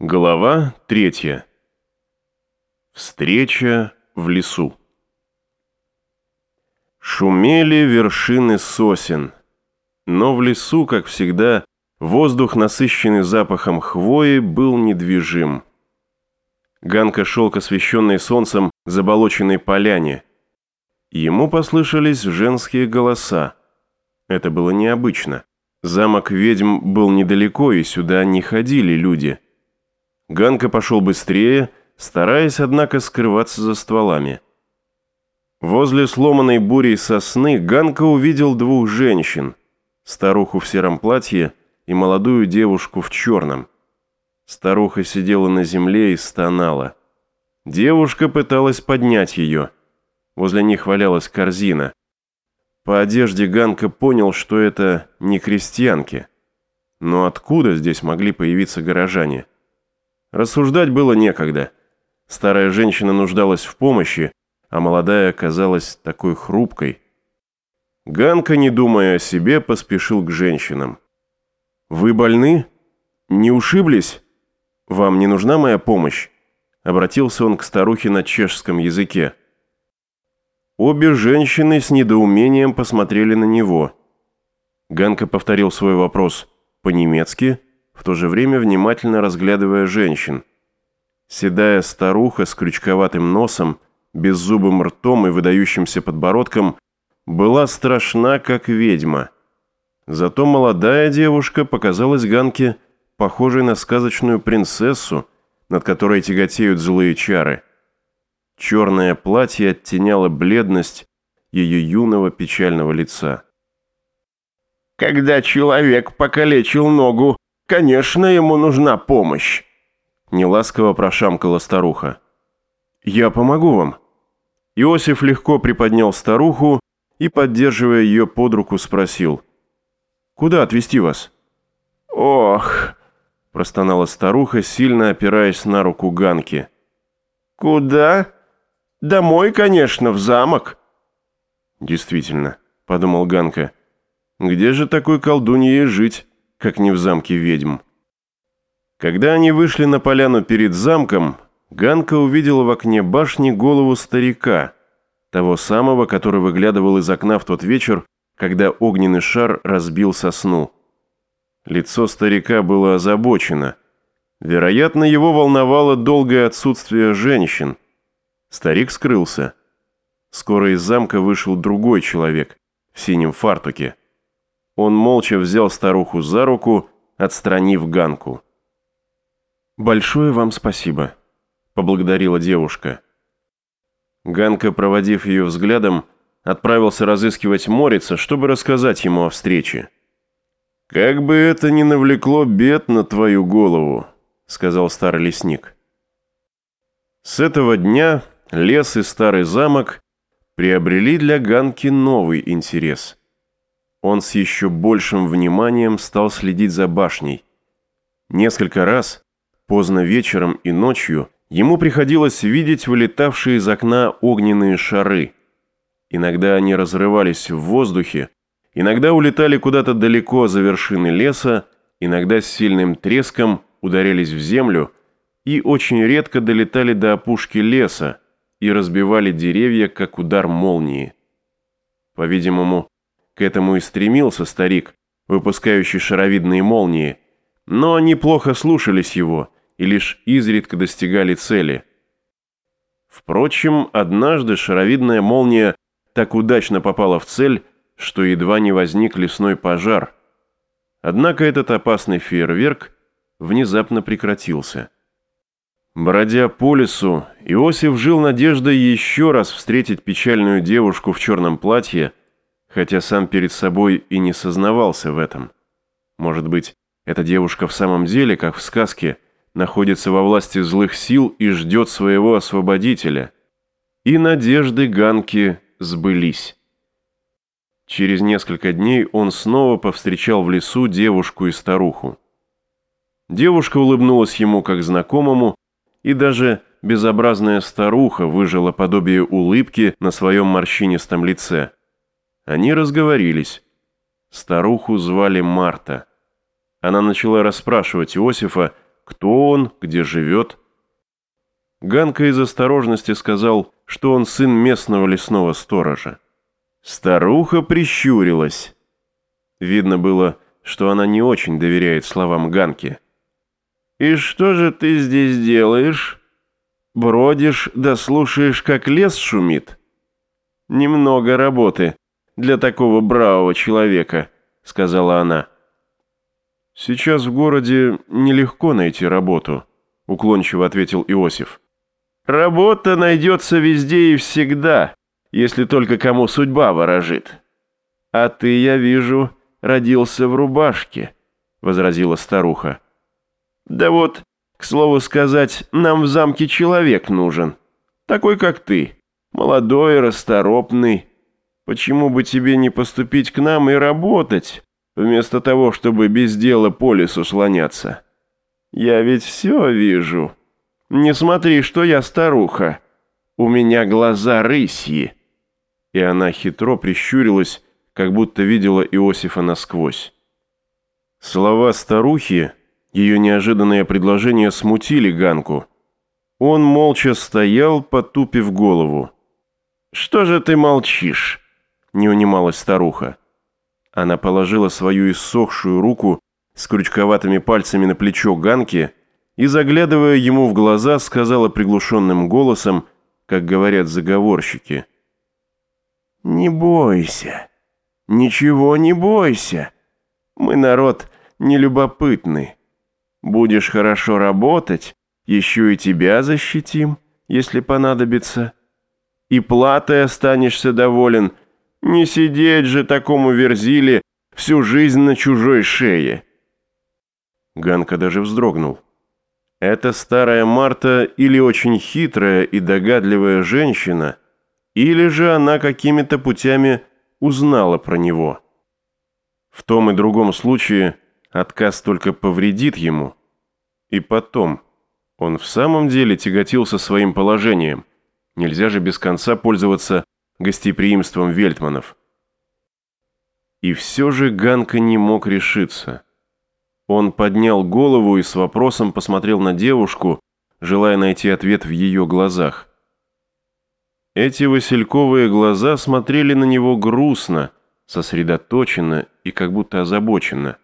Глава третья. Встреча в лесу. Шумели вершины сосен, но в лесу, как всегда, воздух, насыщенный запахом хвои, был недвижим. Ганка шел к освещенной солнцем заболоченной поляне. Ему послышались женские голоса. Это было необычно. Замок ведьм был недалеко, и сюда не ходили люди – Ганка пошел быстрее, стараясь, однако, скрываться за стволами. Возле сломанной бурей сосны Ганка увидел двух женщин, старуху в сером платье и молодую девушку в черном. Старуха сидела на земле и стонала. Девушка пыталась поднять ее. Возле них валялась корзина. По одежде Ганка понял, что это не крестьянки. Но откуда здесь могли появиться горожане? Рассуждать было некогда. Старая женщина нуждалась в помощи, а молодая оказалась такой хрупкой. Ганка, не думая о себе, поспешил к женщинам. «Вы больны? Не ушиблись? Вам не нужна моя помощь?» Обратился он к старухе на чешском языке. Обе женщины с недоумением посмотрели на него. Ганка повторил свой вопрос по-немецки – в то же время внимательно разглядывая женщин. Седая старуха с крючковатым носом, беззубым ртом и выдающимся подбородком была страшна, как ведьма. Зато молодая девушка показалась Ганке похожей на сказочную принцессу, над которой тяготеют злые чары. Черное платье оттеняло бледность ее юного печального лица. «Когда человек покалечил ногу, Конечно, ему нужна помощь. Неласково прошамкала старуха. Я помогу вам. Иосиф легко приподнял старуху и, поддерживая ее под руку, спросил. Куда отвезти вас? Ох, простонала старуха, сильно опираясь на руку Ганки. Куда? Домой, конечно, в замок. Действительно, подумал Ганка. Где же такой колдунье жить? Как не в замке ведьм. Когда они вышли на поляну перед замком, Ганка увидела в окне башни голову старика, того самого, который выглядывал из окна в тот вечер, когда огненный шар разбил сосну. Лицо старика было озабочено. Вероятно, его волновало долгое отсутствие женщин. Старик скрылся. Скоро из замка вышел другой человек в синем фартуке. Он молча взял старуху за руку, отстранив Ганку. «Большое вам спасибо», — поблагодарила девушка. Ганка, проводив ее взглядом, отправился разыскивать Морица, чтобы рассказать ему о встрече. «Как бы это ни навлекло бед на твою голову», — сказал старый лесник. С этого дня лес и старый замок приобрели для Ганки новый интерес — он с еще большим вниманием стал следить за башней. Несколько раз, поздно вечером и ночью, ему приходилось видеть вылетавшие из окна огненные шары. Иногда они разрывались в воздухе, иногда улетали куда-то далеко за вершины леса, иногда с сильным треском ударялись в землю и очень редко долетали до опушки леса и разбивали деревья, как удар молнии. По-видимому, к этому и стремился старик, выпускающий шаровидные молнии, но они плохо слушались его и лишь изредка достигали цели. Впрочем, однажды шаровидная молния так удачно попала в цель, что едва не возник лесной пожар. Однако этот опасный фейерверк внезапно прекратился. Бродя по лесу, Иосиф жил надеждой еще раз встретить печальную девушку в черном платье, хотя сам перед собой и не сознавался в этом. Может быть, эта девушка в самом деле, как в сказке, находится во власти злых сил и ждет своего освободителя. И надежды Ганки сбылись. Через несколько дней он снова повстречал в лесу девушку и старуху. Девушка улыбнулась ему как знакомому, и даже безобразная старуха выжила подобие улыбки на своем морщинистом лице – они разговорились. Старуху звали Марта. Она начала расспрашивать Иосифа кто он, где живет. Ганка из осторожности сказал, что он сын местного лесного сторожа. Старуха прищурилась. Видно было, что она не очень доверяет словам Ганки. «И что же ты здесь делаешь? Бродишь да слушаешь, как лес шумит?» «Немного работы для такого бравого человека», — сказала она. «Сейчас в городе нелегко найти работу», — уклончиво ответил Иосиф. «Работа найдется везде и всегда, если только кому судьба ворожит. А ты, я вижу, родился в рубашке», — возразила старуха. «Да вот, к слову сказать, нам в замке человек нужен, такой как ты, молодой, расторопный. Почему бы тебе не поступить к нам и работать, вместо того, чтобы без дела по лесу слоняться? Я ведь все вижу. Не смотри, что я старуха. У меня глаза рысьи». И она хитро прищурилась, как будто видела Иосифа насквозь. Слова старухи, ее неожиданное предложение смутили Ганку. Он молча стоял, потупив голову. «Что же ты молчишь?» – не унималась старуха. Она положила свою иссохшую руку с крючковатыми пальцами на плечо Ганки и, заглядывая ему в глаза, сказала приглушенным голосом, как говорят заговорщики. «Не бойся, ничего не бойся. Мы народ нелюбопытный. Будешь хорошо работать, еще и тебя защитим, если понадобится. И платой останешься доволен – не сидеть же такому верзиле всю жизнь на чужой шее. Ганка даже вздрогнул. Эта старая Марта или очень хитрая и догадливая женщина, или же она какими-то путями узнала про него. В том и другом случае отказ только повредит ему. И потом, он в самом деле тяготился своим положением. Нельзя же без конца пользоваться гостеприимством Вельтманов. И все же Ганка не мог решиться. Он поднял голову и с вопросом посмотрел на девушку, желая найти ответ в ее глазах. Эти васильковые глаза смотрели на него грустно, сосредоточенно и как будто озабоченно.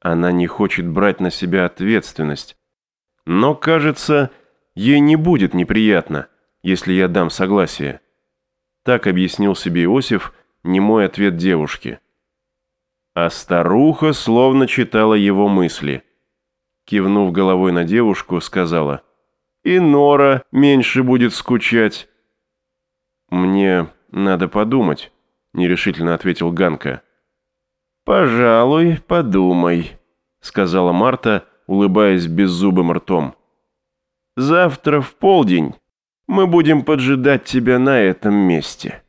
Она не хочет брать на себя ответственность, но, кажется, ей не будет неприятно, если я дам согласие. Так объяснил себе Иосиф немой ответ девушки. А старуха словно читала его мысли. Кивнув головой на девушку, сказала, «И Нора меньше будет скучать». «Мне надо подумать», — нерешительно ответил Ганка. «Пожалуй, подумай», — сказала Марта, улыбаясь беззубым ртом. «Завтра в полдень мы будем поджидать тебя на этом месте».